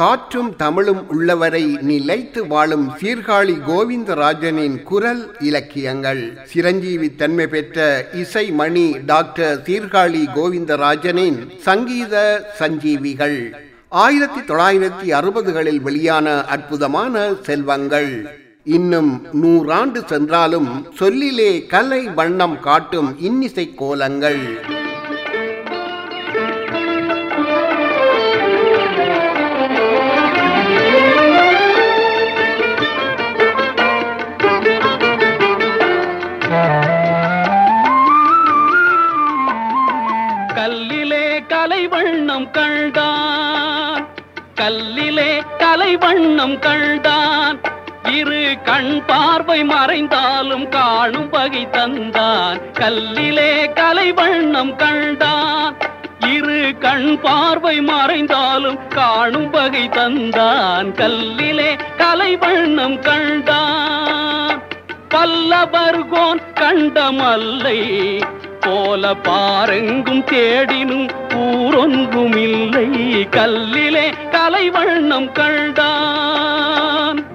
காற்றும் தமிழும் உள்ளவரை நிலைத்து வாழும் சீர்காழி கோவிந்தராஜனின் குரல் இலக்கியங்கள். சிரஞ்சீவி தன்மை பெற்ற இசை மணி டாக்டர் சீர்காழி கோவிந்தராஜனின் சங்கீத சஞ்சீவிகள். ஆயிரத்தி தொள்ளாயிரத்தி அறுபதுகளில் வெளியான அற்புதமான செல்வங்கள். இன்னும் நூறாண்டு சென்றாலும் சொல்லிலே கலை வண்ணம் காட்டும் இன்னிசை கோலங்கள். கலை வண்ணம் கண்டான். இரு கண் பார்வை மறைந்தாலும் காணும் வகை தந்தான். கல்லிலே கலை வண்ணம் கண்டான். இரு கண் பார்வை மறைந்தாலும் காணும் வகை தந்தான். கல்லிலே கலை வண்ணம் கண்டான். பல்லவர்கோன் கண்டமல்லை. போல பாரெங்கும் தேடினும் ஊரொன்றும் இல்லை கல்லிலே கலைவண்ணம் கண்டான்.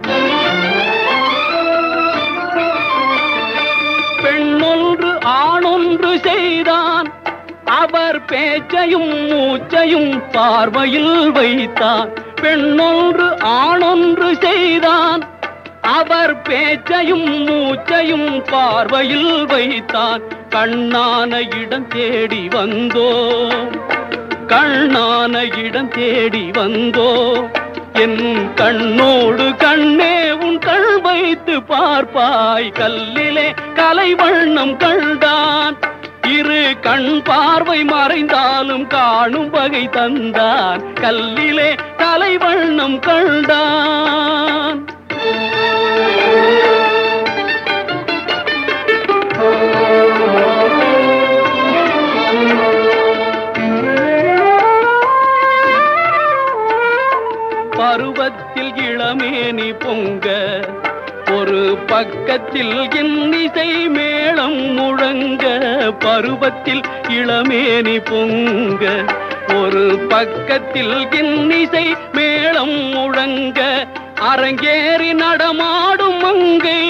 பெண்ணொன்று ஆணொன்று செய்தான். அவர் பேச்சையும் மூச்சையும் பார்வையில் வைத்தான். பெண்ணொன்று ஆணொன்று செய்தான். அவர் பேச்சையும் மூச்சையும் பார்வையில் வைத்தான். கண்ணான இடம் தேடி வந்தோ. கண்ணான இடம் தேடி வந்தோ. என் கண்ணோடு கண்ணே உன் கண் வைத்து பார்ப்பாய். கல்லிலே கலை வண்ணம் கண்டான். இரு கண் பார்வை மறைந்தாலும் காணும் வகை தந்தான். கல்லிலே கலை வண்ணம் கண்டான். பருவத்தில் இளமேனி பொங்க ஒரு பக்கத்தில் இன்னிசை மேளம் முழங்க பருவத்தில் இளமேனி பொங்க ஒரு பக்கத்தில் இன்னிசை மேளம் முழங்க அரங்கேறி நடமாடும் மங்கை.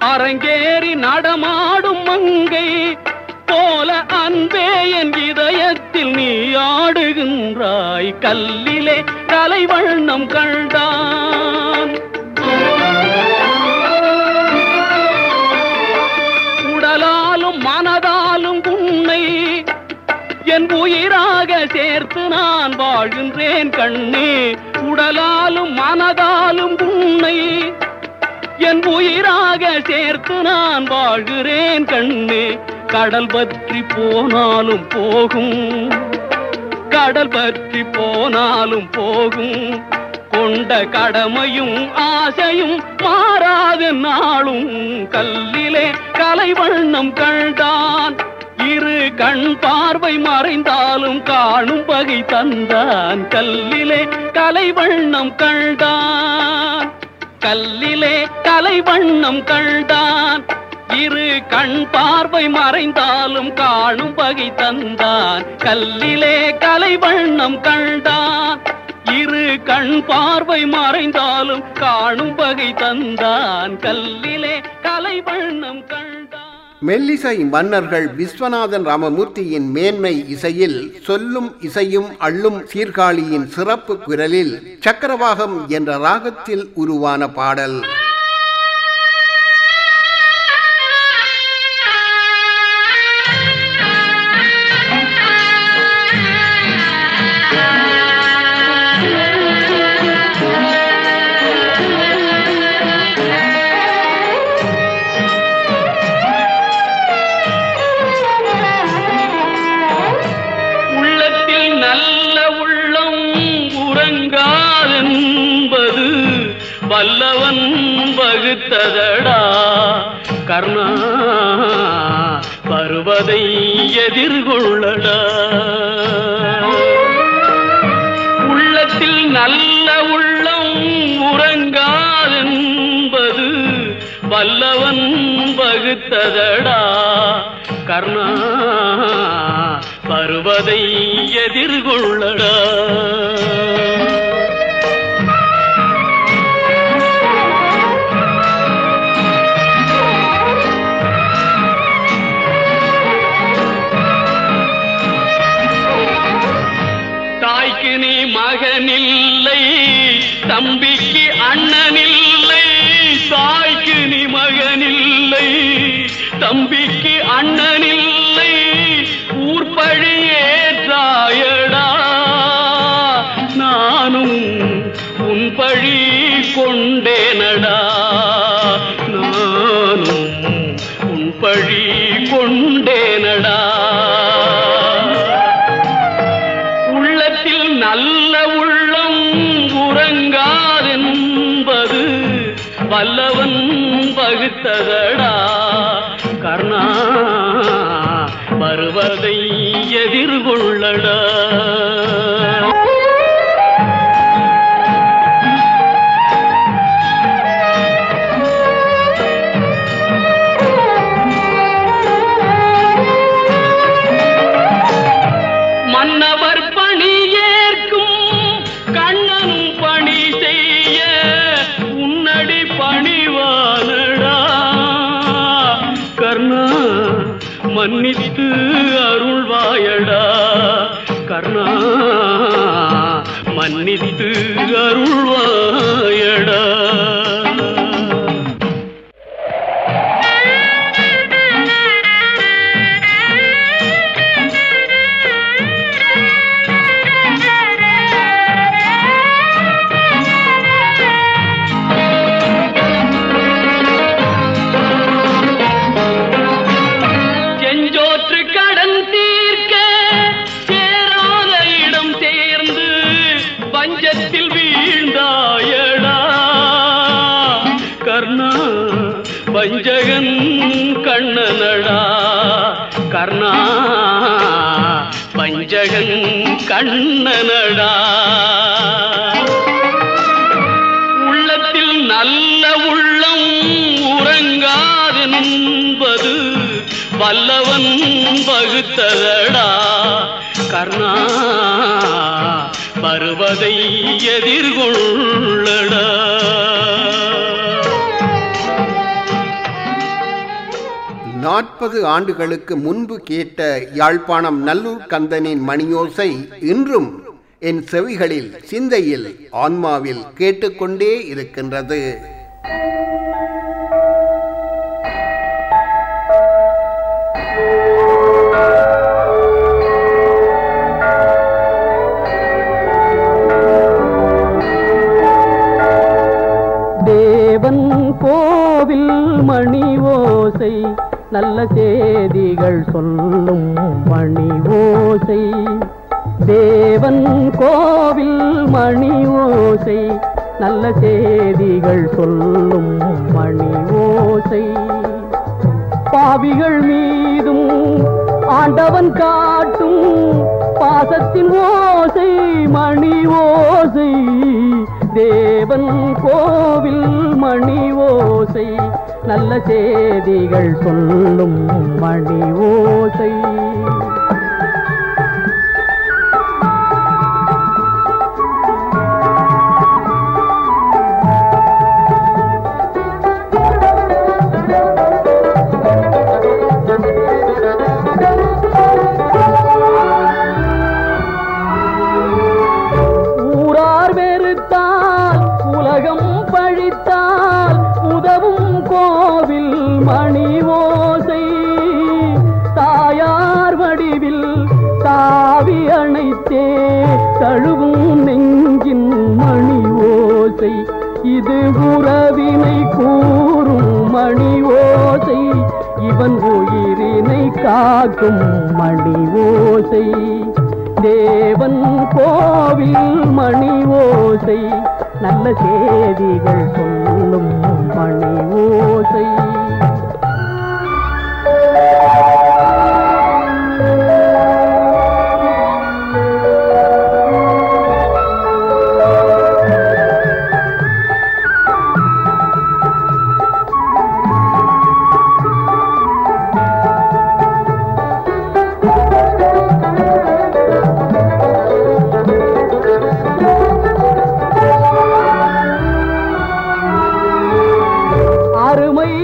அரங்கேறி நடமாடும் மங்கை. போல அன்பே என் இதயத்தில் நீ ஆடுகின்றாய். கல்லிலே கலைவண்ணம் கண்டான். உடலாலும் மனதாலும் உன்னை என் உயிராக சேர்த்து நான் வாழ்கின்றேன் கண்ணீர் உடலாலும் மனதாலும் உன்னை என் உயிராக சேர்த்து நான் வாழ்கிறேன் கண்ணே. கடல் பற்றி போனாலும் போகும். கடல் பற்றி போனாலும் போகும். கொண்ட கடமையும் ஆசையும் மாறாத நாளும். கல்லிலே கலை வண்ணம் கண்டான். இரு கண் பார்வை மறைந்தாலும் காணும் பகை தந்தான். கல்லிலே கலை வண்ணம் கண்டான். கல்லிலே கலை வண்ணம் கண்டான். இரு கண் பார்வை மறைந்தாலும் காணும் பகை தந்தான். கல்லிலே கலை வண்ணம் கண்டான். இரு கண் பார்வை மறைந்தாலும் காணும் பகை தந்தான். கல்லிலே கலை வண்ணம் கண்டான். மெல்லிசை மன்னர்கள் விஸ்வநாதன் ராமமூர்த்தியின் மேன்மை இசையில் சொல்லும் இசையும் அள்ளும் சீர்காழியின் சிறப்பு குரலில் சக்கரவாகம் என்ற ராகத்தில் உருவான பாடல். வருவதை எதிர்கொள்ளடா. உள்ளத்தில் நல்ல உள்ளம் உறங்காதென்பது வல்லவன் வகுத்ததடா. கர்ணா வருவதை எதிர்கொள்ளடா. வல்லவன் பகுத்ததடா. கர்ணா வருவதை எதிர்கொள்ளடா. மஞ்சகன் கண்ணனடா. உள்ளத்தில் நல்ல உள்ளம் உறங்காது நின்பது வல்லவன் வகுத்ததடா கர்ணா வருவதை எதிர்கொள்ளடா. நாற்பது ஆண்டுகளுக்கு முன்பு கேட்ட யாழ்ப்பாணம் நல்லூர் கந்தனின் மணியோசை இன்றும் என் செவிகளில் சிந்தையில் ஆன்மாவில் கேட்டுக்கொண்டே இருக்கின்றது. நல்ல செய்திகள் சொல்லும் மணி ஓசை தேவன் கோவில் மணி ஓசை நல்ல செய்திகள் சொல்லும் மணி ஓசை பாவிகள் மீதும் ஆண்டவன் காட்டும் பாசத்தின் ஓசை மணி ஓசை தேவன் கோவில் மணி ஓசை. நல்ல செய்திகள் சொல்லும் மணி ஓசை.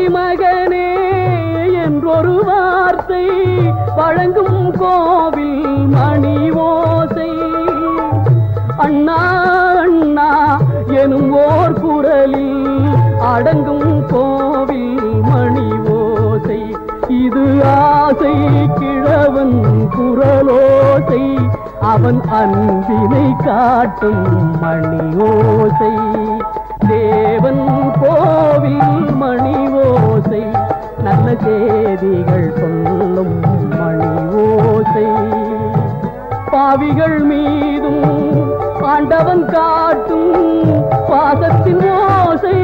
மகனே என்றொரு வார்த்தை வழங்கும் கோவில் மணி ஓசை அண்ணா அண்ணா எனும் ஓர் குரலில் அடங்கும் கோவில் மணி ஓசை இது ஆசை கிழவன் குரலோசை. அவன் அன்பினை காட்டும் மணி ஓசை தேவன் கோவில் மணி ஓசை நல்ல செய்திகள் சொல்லும் மணி ஓசை பாவிகள் மீதும் ஆண்டவன் காட்டும் பாதத்தின் ஓசை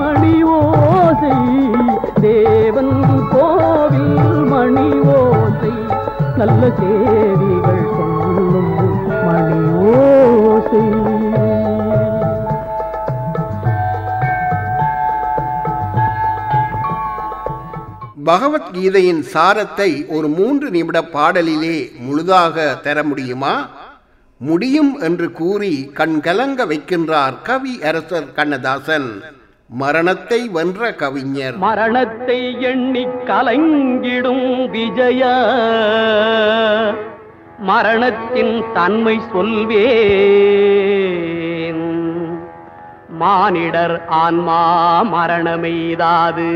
மணி ஓசை தேவன் கோவில் மணி ஓசை நல்ல செய்திகள் சொல்லும் மணி ஓசை பகவத்கீதையின் சாரத்தை ஒரு மூன்று நிமிட பாடலிலே முழுதாக தர முடியுமா? முடியும் என்று கூறி கண்கலங்க வைக்கின்றார் கவி அரசர் கண்ணதாசன். மரணத்தை வென்ற கவிஞர். மரணத்தை எண்ணி கலங்கிடும் விஜய. மரணத்தின் தன்மை சொல்வே மானிடர் ஆன்மா மரணமெய்தாது.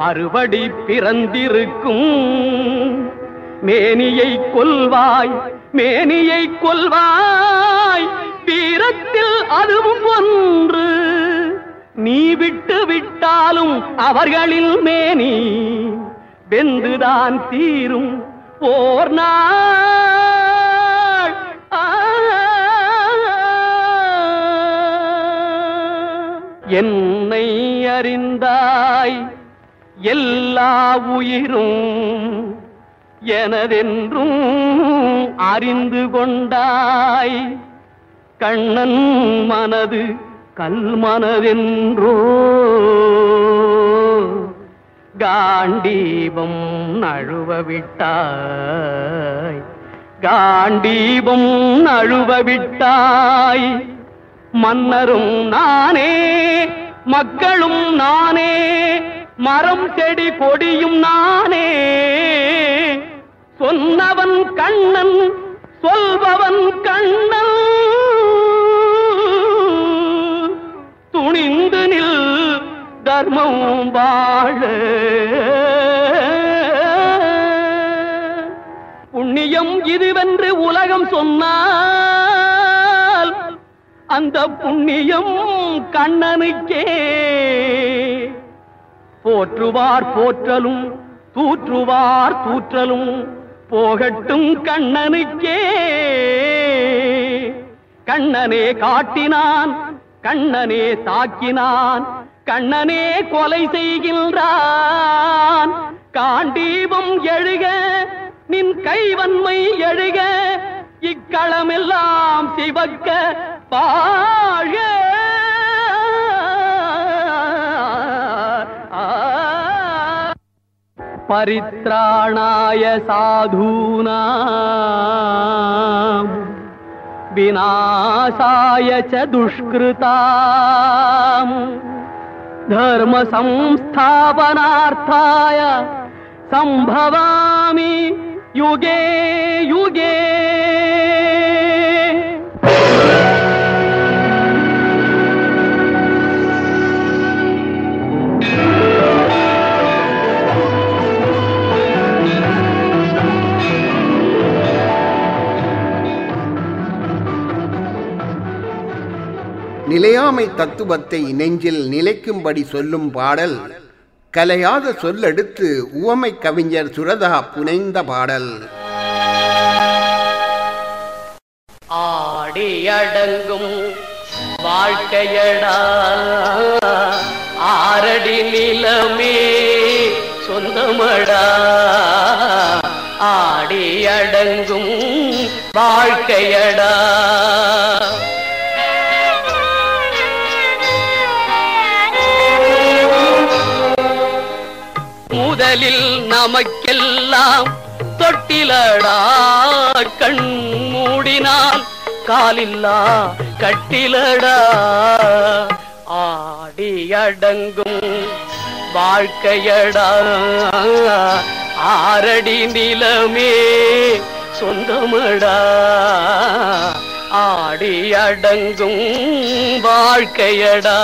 மறுபடி பிறந்திருக்கும். மேனியை கொல்வாய் மேனியை கொல்வாய் வீரத்தில் அதுவும் ஒன்று. நீ விட்டு விட்டாலும் அவர்களில் மேனி வெந்துதான் தீரும் போர் நாள். என்னை அறிந்தாய் எல்லா உயிரும் எனதென்றும் அறிந்து கொண்டாய். கண்ணன் மனது கல் மனதென்றோ. காண்டீபம் நழுவ விட்டாய். காண்டீபம் நழுவ விட்டாய். மன்னரும் நானே மக்களும் நானே மரம் செடி கொடியும் நானே. சொன்னவன் கண்ணன் சொல்பவன் கண்ணன். துணிந்து நில் தர்மம் வாழ. புண்ணியம் இதுவென்று உலகம் சொன்னால் அந்த புண்ணியம் கண்ணனுக்கே. போற்றுவார் போற்றலும் தூற்றுவார் தூற்றலும் போகட்டும் கண்ணனுக்கே. கண்ணனே காட்டினான் கண்ணனே தாக்கினான் கண்ணனே கொலை செய்கின்றான். காண்டீபம் எழுக நின் கைவன்மை எழுக இக்களமெல்லாம் சிவக்க பாழ. परित्राणाय साधूनाम् विनाशाय च दुष्कृताम् धर्मसंस्थापनार्थाय सम्भवामि युगे युगे நிலையாமை தத்துவத்தை நெஞ்சில் நிலைக்கும்படி சொல்லும் பாடல் கலையாத சொல்லெடுத்து உவமை கவிஞர் சுரதா புனைந்த பாடல். ஆடியடங்கும் வாழ்க்கையடா ஆரடி நிலமே சொந்தமடா. ஆடியடங்கும் வாழ்க்கையடா. நமக்கெல்லாம் தொட்டிலடா கண் மூடினால் காலில்லா கட்டிலடா. ஆடி அடங்கும் வாழ்க்கையடா. ஆரடி நிலமே சொந்தமடா. ஆடி அடங்கும் வாழ்க்கையடா.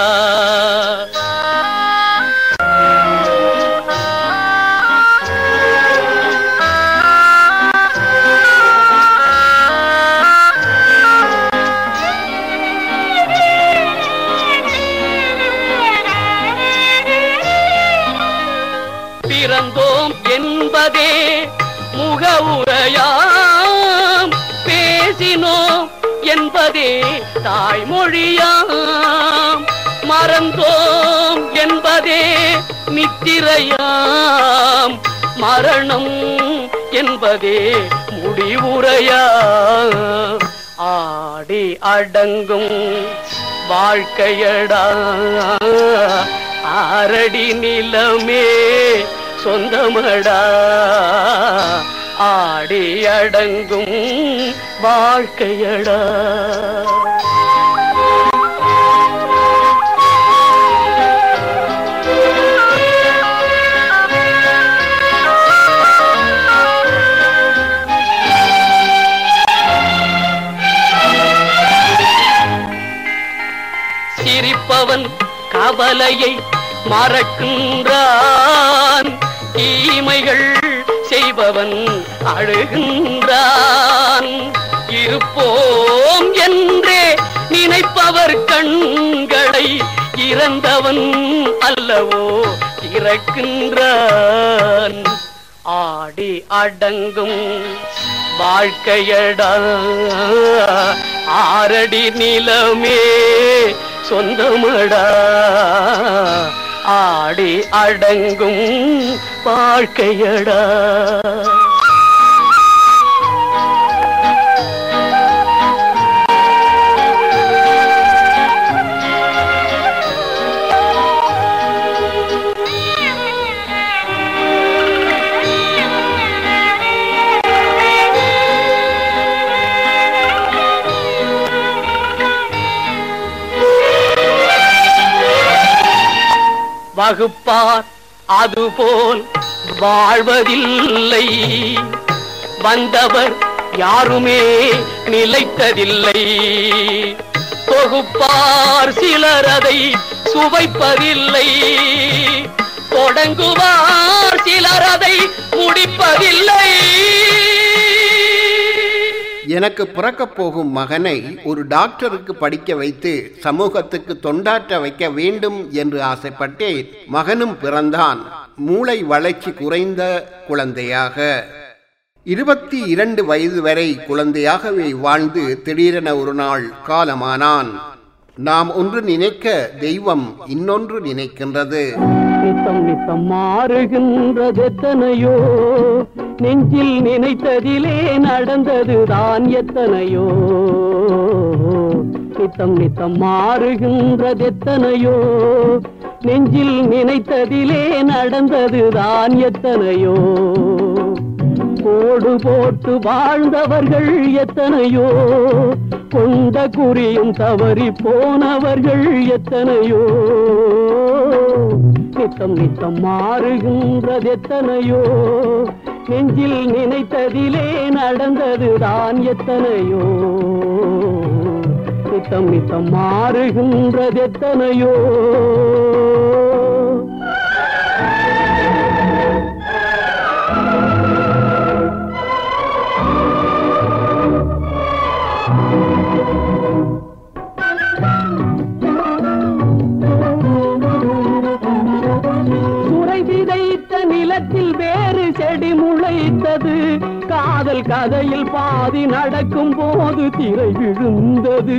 தாய்மொழியாம். மறந்தோம் என்பதே நித்திரையாம். மரணம் என்பதே முடிவுரையா ஆடி அடங்கும் வாழ்க்கையடா. ஆரடி நிலமே சொந்தமடா. ஆடி அடங்கும் வாழ்க்கையடா. அவன் கவலையை மறக்கின்றான். தீமைகள் செய்பவன் அழுகின்றான். இருப்போம் என்றே நினைப்பவர் கண்களை இறந்தவன் அல்லவோ இறக்கின்றான். ஆடி அடங்கும் வாழ்க்கையடா. ஆரடி நிலமே சொந்தமடா ஆடி அடங்கும் வாழ்க்கையடா. வகுப்பார் அதுபோல் வாழ்வதில்லை. வந்தவர் யாருமே நிலைத்ததில்லை. தொகுப்பார் சிலரதை சுவைப்பதில்லை. தொடங்குவார் சிலரதை முடிப்பதில்லை. எனக்கு பிறக்கப் போகும் மகனை ஒரு டாக்டருக்கு படிக்க வைத்து சமூகத்துக்கு தொண்டாற்ற வைக்க வேண்டும் என்று ஆசைப்பட்டேன். மகனும் பிறந்தான். மூளை வளர்ச்சி குறைந்த குழந்தையாக. இருபத்தி இரண்டு வயது வரை குழந்தையாகவே வாழ்ந்து திடீரென ஒரு நாள் காலமானான். நாம் ஒன்று நினைக்க தெய்வம் இன்னொன்று நினைக்கின்றது. நித்தம் நித்தம் மாறுகின்றது எத்தனையோ? நெஞ்சில் நினைத்ததிலே நடந்தது தான் எத்தனையோ? நித்தம் நித்தம் மாறுகின்றது எத்தனையோ? நெஞ்சில் நினைத்ததிலே நடந்தது தான் எத்தனையோ? கோடு போட்டு வாழ்ந்தவர்கள் எத்தனையோ? கொண்ட குறியும் தவறி போனவர்கள் எத்தனையோ? நித்தம் நித்தம் மாறுகின்றது எத்தனையோ? நெஞ்சில் நினைத்ததிலே நடந்தது தான் எத்தனையோ? நித்தம் நித்தம் மாறுகின்றது எத்தனையோ? கதையில் பாதி நடக்கும் போது திரை விழுந்தது.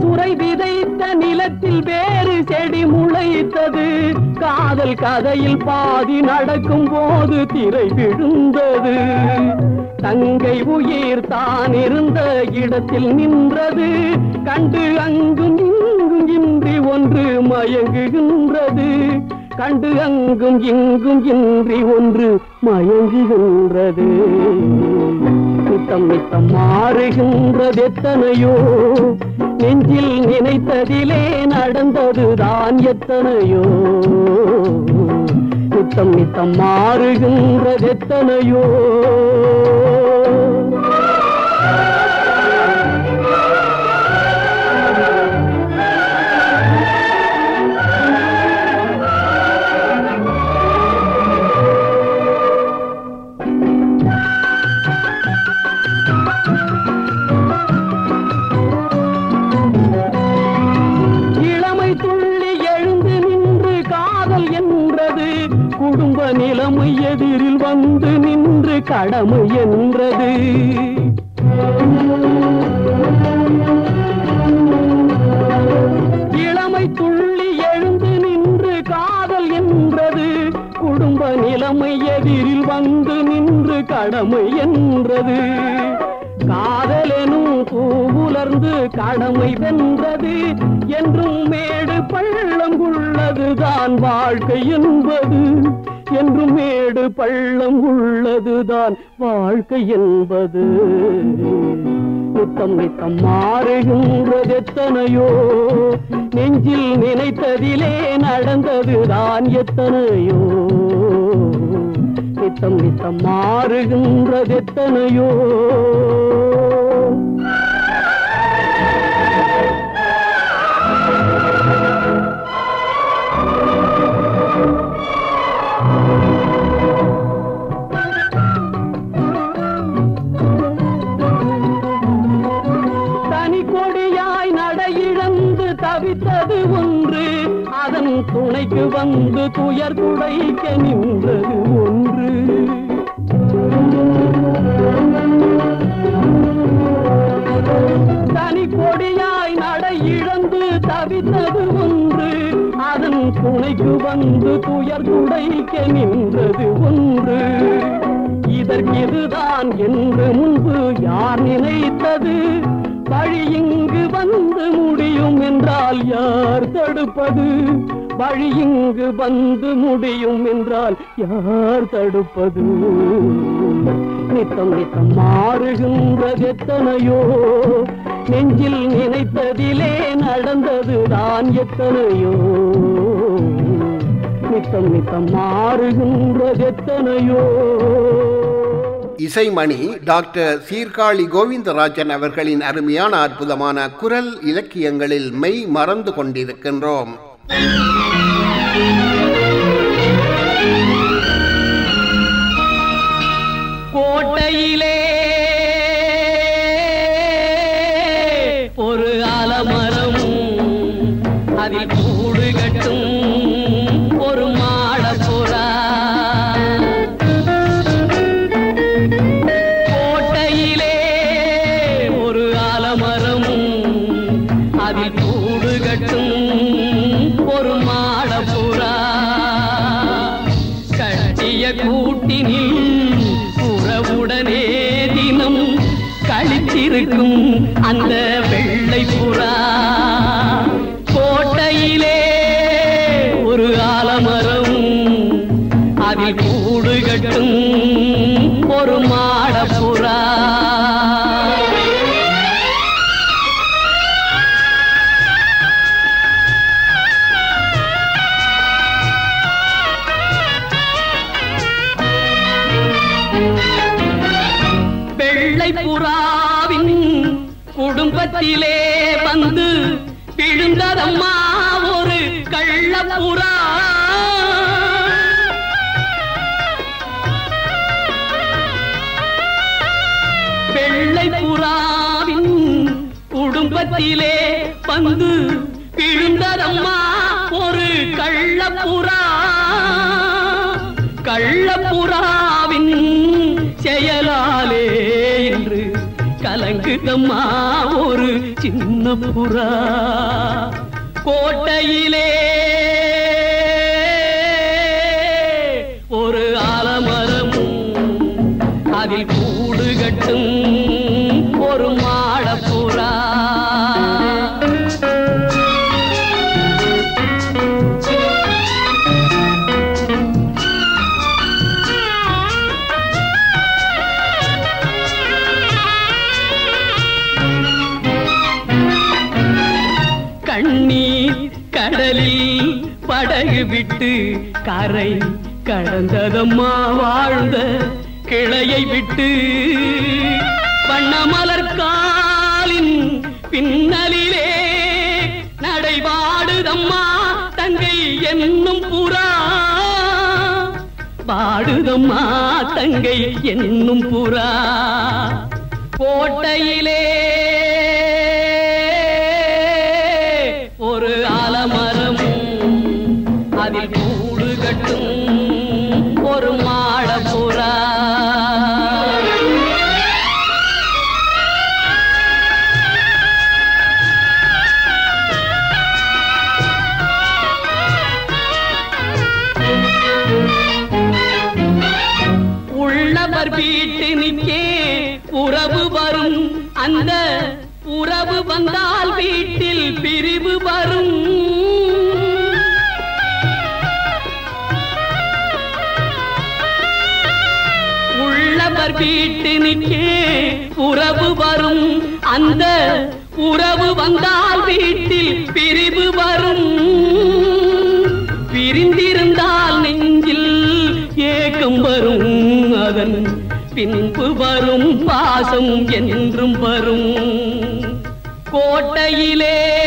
சுரை விதைத்த நிலத்தில் வேறு செடி முளைத்தது. காதல் கதையில் பாதி நடக்கும் போது திரை விழுந்தது. தங்கை உயிர் தான் இருந்த இடத்தில் நின்றது. கண்டு அங்கும் இங்கும் இன்றி ஒன்று மயங்குகின்றது. கண்டு அங்கும் இங்கும் இன்றி ஒன்று மயங்குகின்றது. நித்தம் மித்தம் மாறுகின்றது எத்தனையோ. நெஞ்சில் நினைத்ததிலே நடந்ததுதான் எத்தனையோ. நித்தம் மித்தம் மாறுகின்றது எத்தனையோ. கடமை என்றது இளமை துள்ளி எழுந்து நின்று காதல் என்றது. குடும்ப நிலைமை எதிரில் வந்து நின்று கடமை என்றது காதலெனும் பூவுலர்ந்து கடமை வென்றது. என்றும் மேடு பள்ளம் உள்ளதுதான் வாழ்க்கை என்பது. என்றும் மேடு பள்ளம் உள்ளதுதான். வாழ்க்கை என்பது நித்தம் நித்தம் மாறுகின்றது எத்தனையோ. நெஞ்சில் நினைத்ததிலே நடந்ததுதான் எத்தனையோ. நித்தம் நித்தம் மாறுகின்றது எத்தனையோ. ನಿನ್ನ வழி இங்கு வந்து முடியும் என்றால் யார் தடுப்பது? நித்தம் நித்தம் மாறுகின்ற எத்தனையோ நெஞ்சில் நினைத்ததிலே நடந்ததுதான் எத்தனையோ. நித்தம் நித்தம் மாறுகின்ற எத்தனையோ. இசைமணி டாக்டர் சீர்காழி கோவிந்தராஜன் அவர்களின் அருமையான அற்புதமான குரல் இலக்கியங்களில் மெய் மறந்து கொண்டிருக்கின்றோம். கோட்டையிலே ஒரு ஆலமரம் அதில் வந்து விழுந்ததம்மா ஒரு கள்ளப்புறா. கள்ளப்புறாவின் செயலாலே என்று கலங்குதம்மா ஒரு சின்ன புறா. கோட்டையிலே ஒரு ஆலமரமும் அதில் கூடு கட்டும் விட்டு கரை கடந்ததம்மா வாழ்ந்த கிளையை விட்டு வண்ணமலர் காலின் பின்னலிலே நடைபாடுதம்மா தங்கை என்னும் புறா. பாடுதம்மா தங்கை என்னும் புறா. கோட்டையிலே உள்ளவர் வீட்டு நிற்கே உறவு வரும். அந்த உறவு வந்தால் வீட்டில் பிரிவு வரும். உள்ளவர் வீட்டு நிற்கே உறவு வரும். அந்த உறவு வந்தால் வீட்டில் பிரிவு வரும். பிரிந்திருந்தால் நெஞ்சில் ஏக்கம் வரும் அதன் பின்பு வரும் பாசம் என்றும் வரும். கோட்டையிலே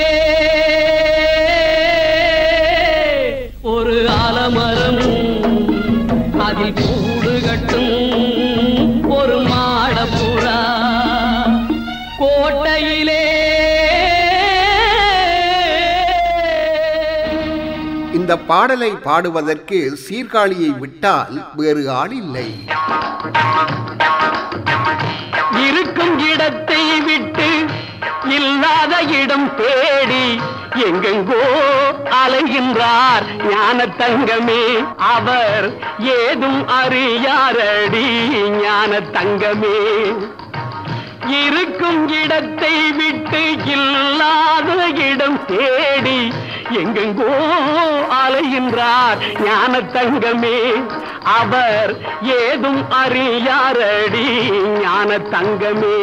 பாடலை பாடுவதற்கு சீர்காழியை விட்டால் வேறு ஆள் இல்லை. இருக்கும் இடத்தை விட்டு இல்லாத இடம் தேடி எங்கெங்கோ அலைகின்றார் ஞான தங்கமே. அவர் ஏதும் அறியாரடி ஞான தங்கமே. இருக்கும் இடத்தை விட்டு இல்லாத இடம் தேடி எங்கெங்கோ என்றார் ஞான தங்கமே அவர் ஏதும் அறியாரடி ஞான தங்கமே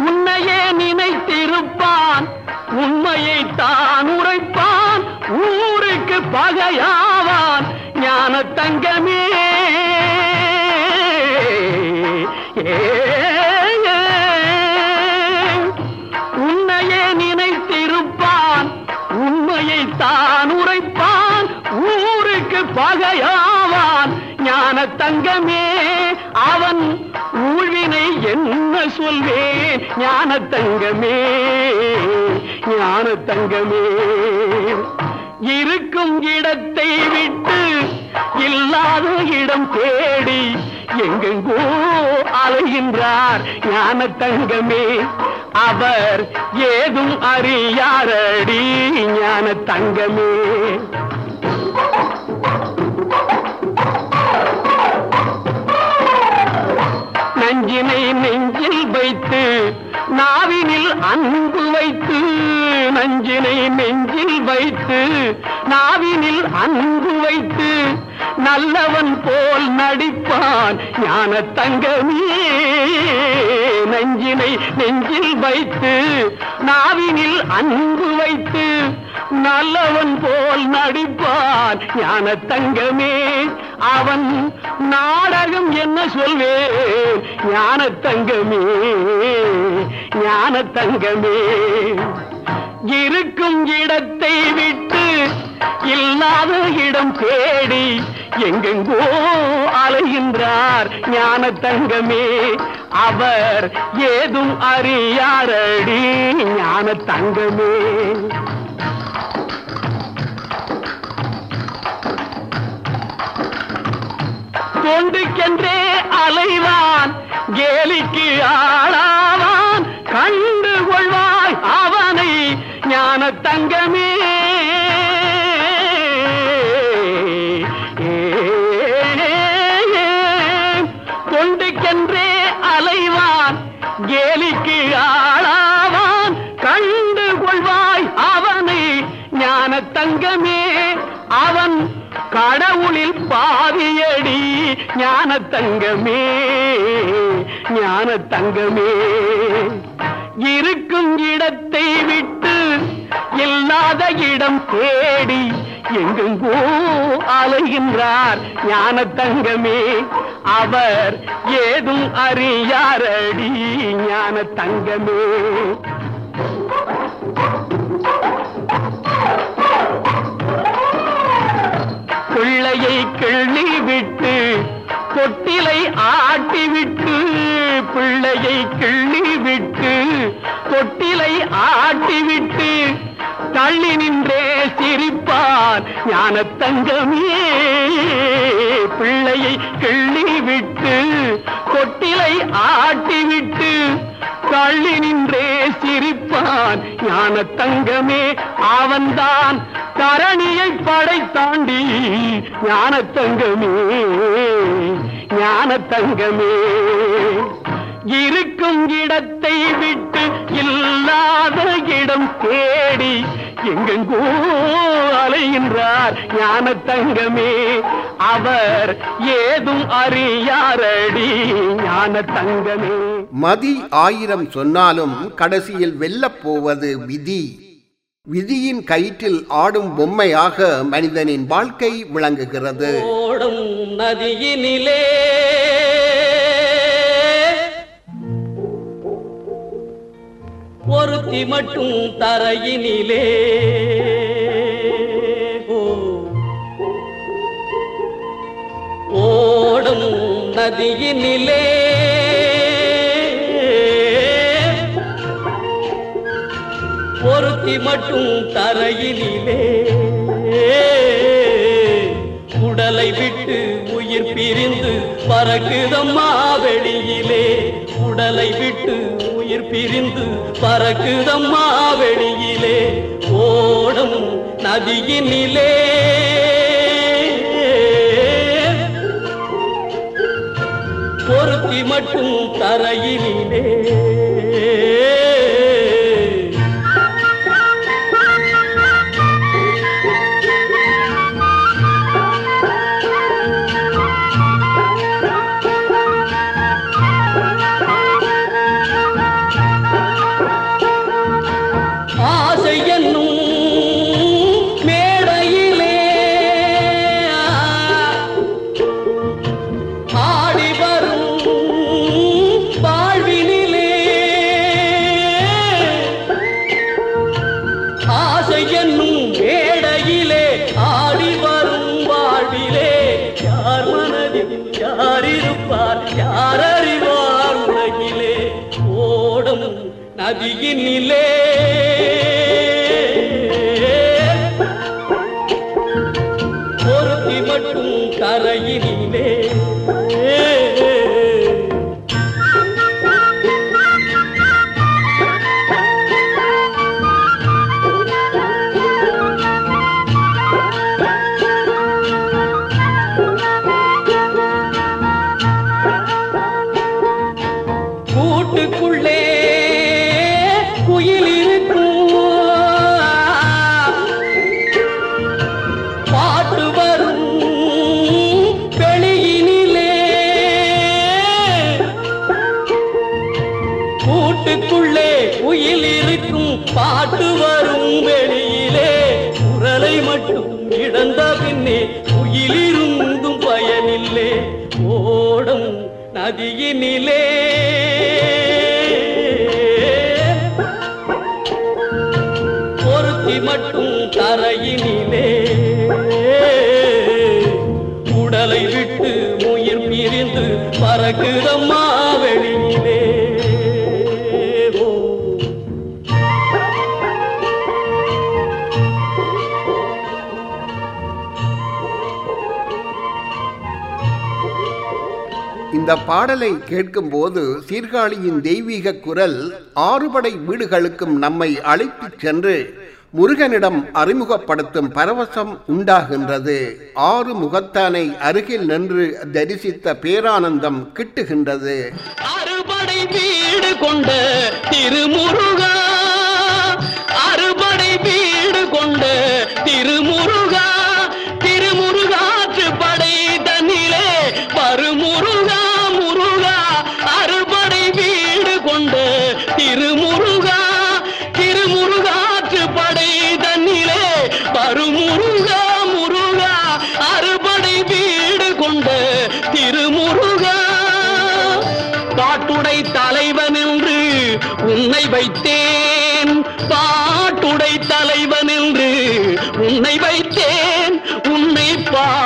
உன்னையே நினைத்திருப்பான் உண்மையை தான் உரைப்பான் ஊருக்கு பகையாவான் ஞான தங்கமே பகையாவான் ஞான தங்கமே அவன் ஊழ்வினை என்ன சொல்வேன் ஞான தங்கமே ஞான தங்கமே இருக்கும் இடத்தை விட்டு இல்லாத இடம் தேடி எங்கெங்கோ அலைகின்றார் ஞான தங்கமே அவர் ஏதும் அறியாரடி ஞான தங்கமே நஞ்சினை நெஞ்சில் வைத்து நாவினில் அன்பு வைத்து நஞ்சினை நெஞ்சில் வைத்து நாவினில் அன்பு வைத்து நல்லவன் போல் நடிப்பான் ஞான தங்கமே. நஞ்சினை நெஞ்சில் வைத்து நாவினில் அன்பு வைத்து நல்லவன் போல் நடிப்பான் ஞான தங்கமே. அவன் நாடகம் என்ன சொல்வேன்? ஞான தங்கமே ஞான தங்கமே. இருக்கும் இடத்தை விட்டு இல்லாத இடம் தேடி எங்கெங்கோ அலைகின்றார் ஞான தங்கமே. அவர் ஏதும் அறியாரடி ஞான தங்கமே. கொண்டுக்கென்றே அலைவான் கேலிக்கு ஆளாவான். கண்டு கொள்வாய் அவனை ஞான தங்கமே கொண்டுக்கென்றே அலைவான் கேலிக்கு ஆளாவான். கண்டு கொள்வாய் அவனை ஞான தங்கமே அவன் கடவுளில் பாதியடி ஞான தங்கமே ஞான தங்கமே இருக்கும் இடத்தை விட்டு இல்லாத இடம் தேடி எங்கெங்கோ அலைகின்றார் ஞான தங்கமே அவர் ஏதும் அறியாரடி ஞான தங்கமே பிள்ளையை கிள்ளி விட்டு தொட்டிலை ஆட்டி விட்டு பிள்ளையை கிள்ளி விட்டு தொட்டிலை ஆட்டி விட்டு தள்ளி நின்றே சிரிப்பார் ஞான தங்கமே பிள்ளையை கிள்ளி விட்டு தொட்டிலை ஆட்டி விட்டு தள்ளி நின்றே சிரிப்பான் ஞான தங்கமே அவன்தான் தரணியை படைத்தாண்டி ஞான தங்கமே ஞான தங்கமே இருக்கும் இடத்தை விட்டு இல்லாத இடம் தேடி எங்கெங்கோ அலைகின்றார் ஞான தங்கமே அவர் ஏதும் அறியாரடி ஞான தங்கமே மதி ஆயிரம் சொன்னாலும் கடைசியில் வெல்லப் போவது விதி. விதியின் கயிற்றில் ஆடும் பொம்மையாக மனிதனின் வாழ்க்கை விளங்குகிறது. ஓடும் நதியினிலே. ஒருத்தி மட்டும் தரையினிலே. ஓடும் நதியினிலே. ஒருத்தி மட்டும் தரையிலே உடலை விட்டு உயிர் பிரிந்து பறக்குதம்மா வெளியிலே. உடலை விட்டு உயிர் பிரிந்து பறக்குதம்மா வெளியிலே. ஓடும் நதியினிலே. பொருத்தி மட்டும் தரையினிலே. இந்த பாடலை கேட்கும்போது சீர்காழியின் தெய்வீக குரல் ஆறுபடை வீடுகளுக்கும் நம்மை அழைத்துச் சென்று முருகனிடம் அறிமுகப்படுத்தும் பரவசம் உண்டாகின்றது. ஆறு முகத்தானை அருகில் நின்று தரிசித்த பேரானந்தம் கிட்டுகின்றது. அறுபடை வீடு கொண்ட திருமுருகா அறுபடை வீடு கொண்ட திருமுருகா. வா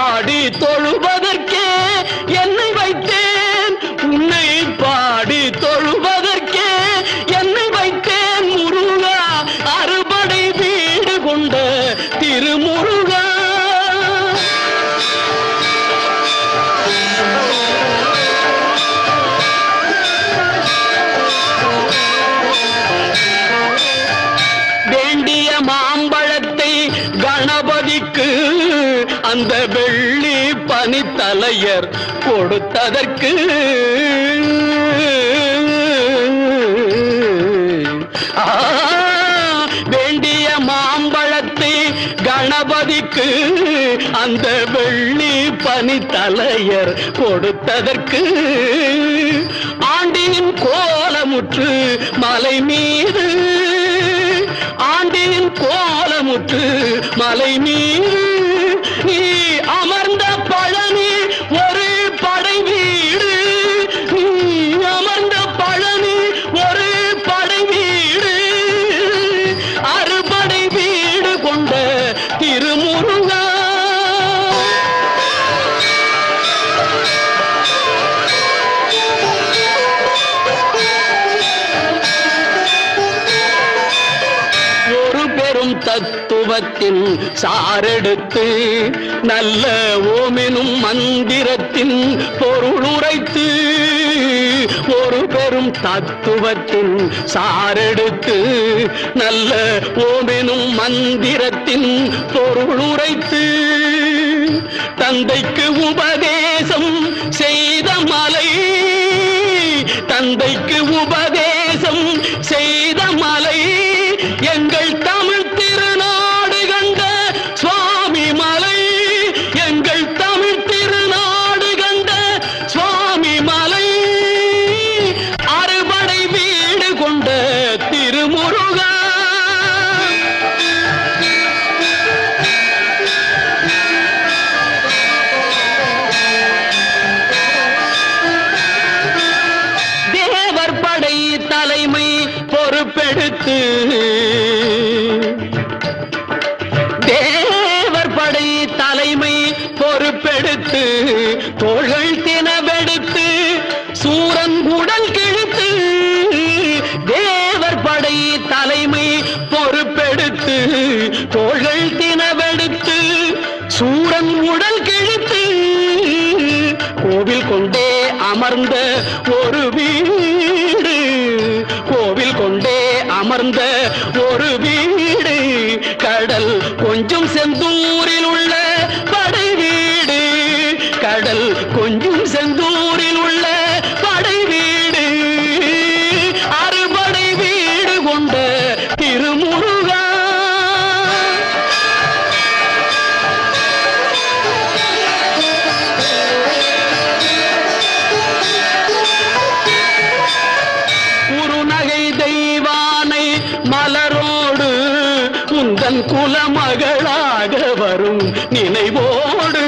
கொடுத்ததற்கு வேண்டிய மாம்பழத்தை கணபதிக்கு அந்த வெள்ளி பனி தலையர் கொடுத்ததற்கு ஆண்டியின் கோலமுற்று மலை மீது ஆண்டியின் கோலமுற்று மலை மீது தீபத்தின் சாரெடுத்து நல்ல ஓமெனும் மந்திரத்தின் பொருளுரைத்து ஒரு பெரும் தத்துவத்தின் சாரெடுத்து நல்ல ஓமெனும் மந்திரத்தின் பொருளுரைத்து தந்தைக்கு உபதேசம் செய்த மலை தந்தைக்கு உபதேசம் செய்த மலை. தன் குலமகளாக வரும் நினைவோடு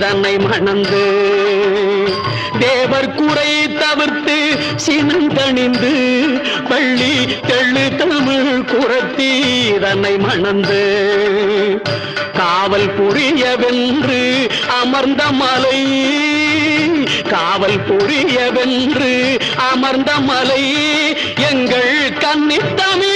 தன்னை மணந்து தேவர் குறை தவிர்த்து சினந்தணிந்து பள்ளி தெள்ளு தமிழ் குரத்தி தன்னை மணந்து காவல் புரியவென்று அமர்ந்த மலை காவல் புரியவென்று அமர்ந்த மலை எங்கள் கன்னித்தமிழ்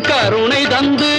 கருணை தந்து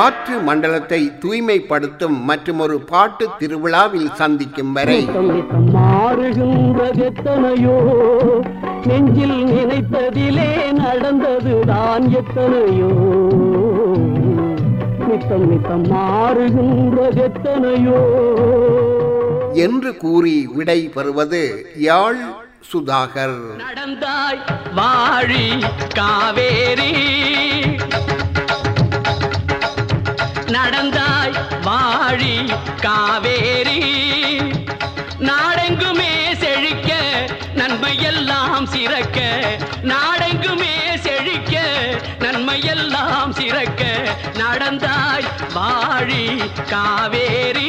காற்று மண்டலத்தை தூய்மைப்படுத்தும் மற்றும் ஒரு பாட்டு திருவிழாவில் சந்திக்கும் வரை. மாறுகின்றது எத்தனையோ நெஞ்சில் நினைத்ததிலே நடந்ததுதான் எத்தனையோ. நித்தம் நித்தம் மாறுகின்றது எத்தனையோ. என்று கூறி விடை பெறுவது யாழ் சுதாகர். நடந்தாய் வாழி காவேரி. நடந்தாய் வாழி காவேரி. நாடெங்குமே செழிக்க நன்மையெல்லாம் சிறக்க. நாடெங்குமே செழிக்க நன்மையெல்லாம் சிறக்க. நடந்தாய் வாழி காவேரி.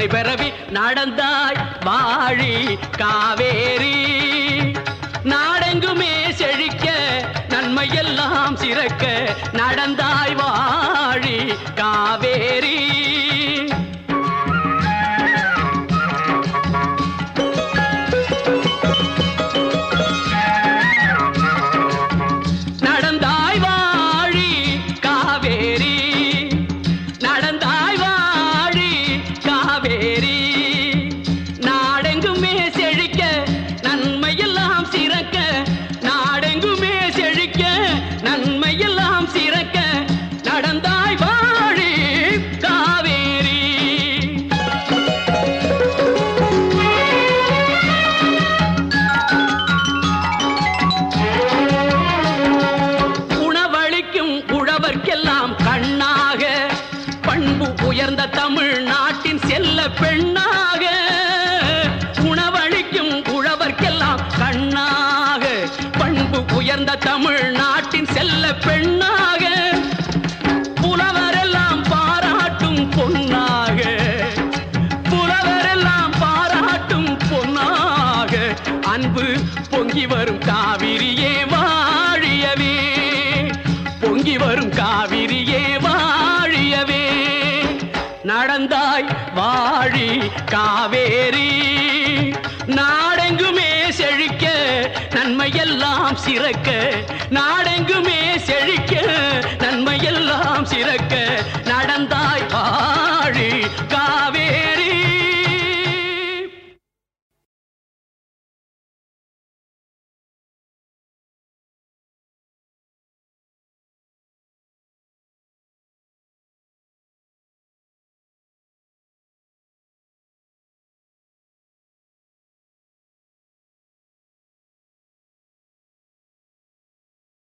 துணை பெறவி நடந்தாய் வாழி காவேரி. நாடெங்குமே செழிக்க நன்மையெல்லாம் சிறக்க நடந்தாய் வாழி காவேரி. காவேரி. நாடெங்குமே செழிக்க நன்மையெல்லாம் சிறக்க